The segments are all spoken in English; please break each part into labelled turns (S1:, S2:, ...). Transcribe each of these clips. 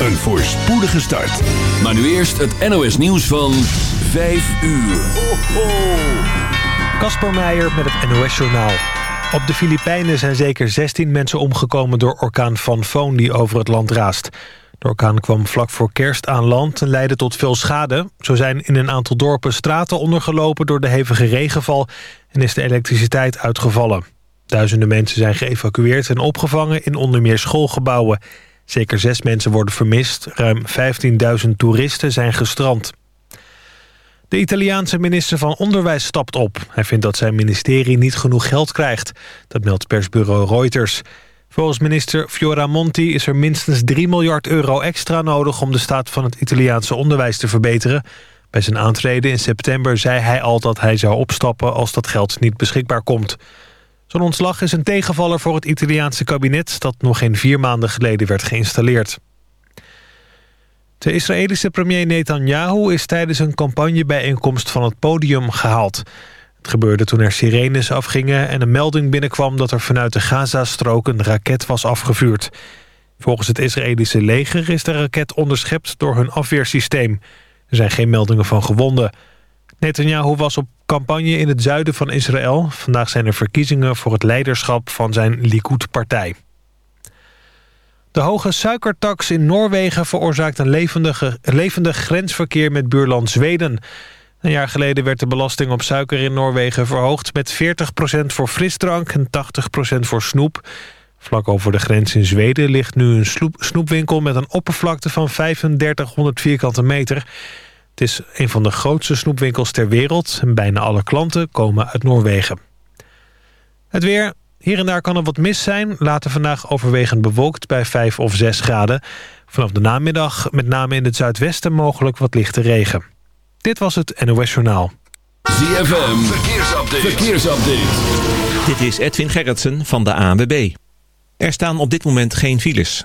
S1: Een voorspoedige start.
S2: Maar nu eerst het NOS nieuws van 5 uur.
S3: Kasper Meijer met het NOS Journaal. Op de Filipijnen zijn zeker 16 mensen omgekomen door orkaan Van Foon die over het land raast. De orkaan kwam vlak voor kerst aan land en leidde tot veel schade. Zo zijn in een aantal dorpen straten ondergelopen door de hevige regenval... en is de elektriciteit uitgevallen. Duizenden mensen zijn geëvacueerd en opgevangen in onder meer schoolgebouwen. Zeker zes mensen worden vermist. Ruim 15.000 toeristen zijn gestrand. De Italiaanse minister van Onderwijs stapt op. Hij vindt dat zijn ministerie niet genoeg geld krijgt. Dat meldt persbureau Reuters. Volgens minister Fioramonti is er minstens 3 miljard euro extra nodig... om de staat van het Italiaanse onderwijs te verbeteren. Bij zijn aantreden in september zei hij al dat hij zou opstappen... als dat geld niet beschikbaar komt. Zo'n ontslag is een tegenvaller voor het Italiaanse kabinet... dat nog geen vier maanden geleden werd geïnstalleerd. De Israëlische premier Netanyahu is tijdens een campagnebijeenkomst van het podium gehaald. Het gebeurde toen er sirenes afgingen en een melding binnenkwam... dat er vanuit de Gazastrook een raket was afgevuurd. Volgens het Israëlische leger is de raket onderschept door hun afweersysteem. Er zijn geen meldingen van gewonden. Netanyahu was op campagne in het zuiden van Israël. Vandaag zijn er verkiezingen voor het leiderschap van zijn Likud-partij. De hoge suikertax in Noorwegen veroorzaakt een levendige, levendig grensverkeer met buurland Zweden. Een jaar geleden werd de belasting op suiker in Noorwegen verhoogd... met 40% voor frisdrank en 80% voor snoep. Vlak over de grens in Zweden ligt nu een snoepwinkel... met een oppervlakte van 3500 vierkante meter. Het is een van de grootste snoepwinkels ter wereld... en bijna alle klanten komen uit Noorwegen. Het weer, hier en daar kan er wat mis zijn. Later vandaag overwegend bewolkt bij 5 of 6 graden. Vanaf de namiddag met name in het zuidwesten mogelijk wat lichte regen. Dit was het NOS Journaal.
S2: ZFM, verkeersupdate. verkeersupdate.
S4: Dit is Edwin Gerritsen van de ANWB. Er staan op dit moment geen files.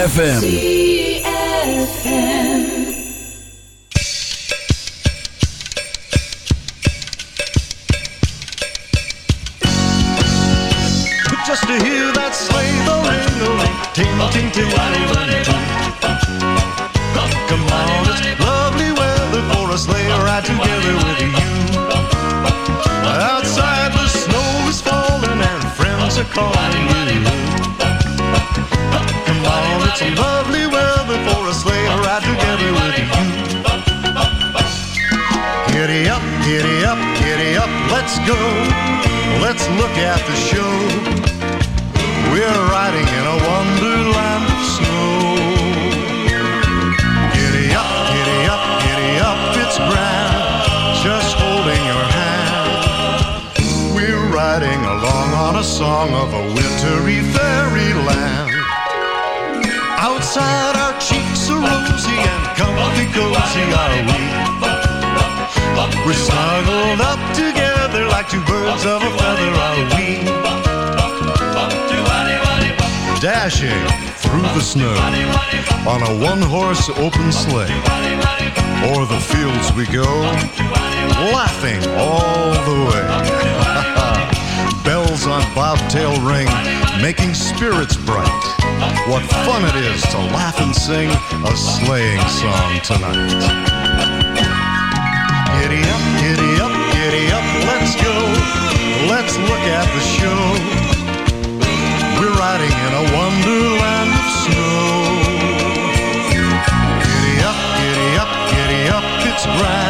S2: ZFM.
S5: Song of a wintry fairyland. Outside our cheeks are rosy and comfy cozy are we. We're snuggled up together like two birds of a feather are we dashing through the snow on a one-horse open sleigh. O'er the fields we go, laughing all the way. Bells on bobtail ring, making spirits bright. What fun it is to laugh and sing a sleighing song tonight. Giddy up, giddy up, giddy up, let's go. Let's look at the show. We're riding in a wonderland of snow. Giddy up, giddy up, giddy up, it's grand.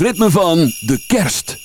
S2: ritme van de kerst.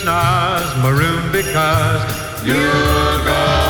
S6: snars, maroon because
S7: you
S8: are gone.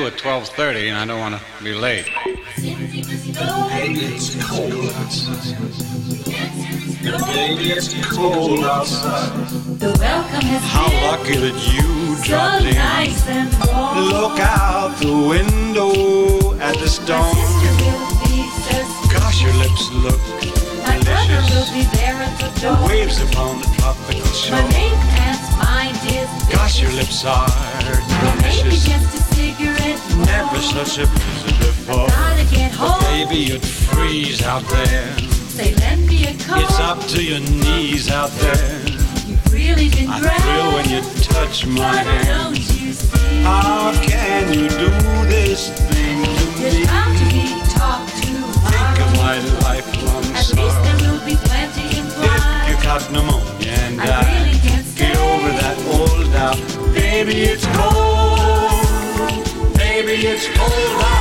S6: get at 12:30, and I don't want to be late.
S7: Baby, it's cold outside. Baby, it's cold outside.
S9: The welcome has
S7: How
S9: been
S7: lucky that you
S9: so
S7: dropped in.
S9: nice and warm.
S7: Look out the window at the storm.
S9: sister will be so
S7: Gosh, your lips look
S9: My brother will be there at the door.
S7: Waves upon the tropical
S9: My
S7: shore.
S9: main aunt's mind is
S7: Gosh, your lips are
S9: Well, maybe
S7: delicious.
S9: Cigarette more.
S7: Never such a visit before.
S9: Gotta get home.
S7: Baby, you'd freeze out there.
S9: Say, lend me a coat.
S7: It's up to your knees out there.
S9: You've really been
S7: I
S9: great.
S7: thrill when you touch my
S9: But
S7: hand.
S9: don't you see?
S7: How can you do this thing to
S9: You're
S7: me?
S9: bound to be talked to
S7: Think of my lifelong
S9: At least there will be plenty
S7: If you
S9: implied.
S7: caught pneumonia and
S9: I
S7: died,
S9: really can't
S7: get over that old doubt. Baby, it's cold. It's cold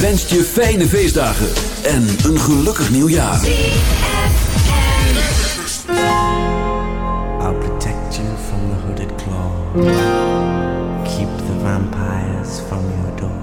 S1: Wenst je fijne feestdagen en een gelukkig nieuwjaar.
S10: I'll protect you from the hooded claw. Keep the vampires from your door.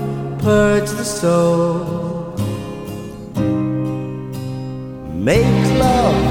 S11: purge the soul. Make love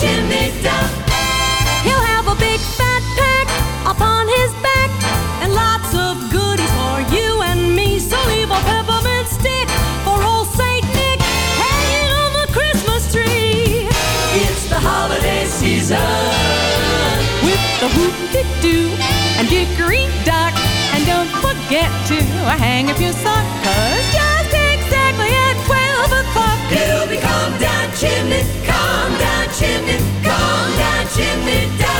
S10: Chimney down.
S12: He'll have a big fat pack upon his back and lots of goodies for you and me. So leave a peppermint stick for old Saint Nick hanging on the Christmas tree.
S10: It's the holiday season.
S12: With the whoop-de-doo and dickory-dock. And don't forget to hang up your sock, 'cause
S10: He'll be come down chimney, come down chimney, come down chimney down.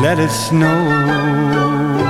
S13: let it snow.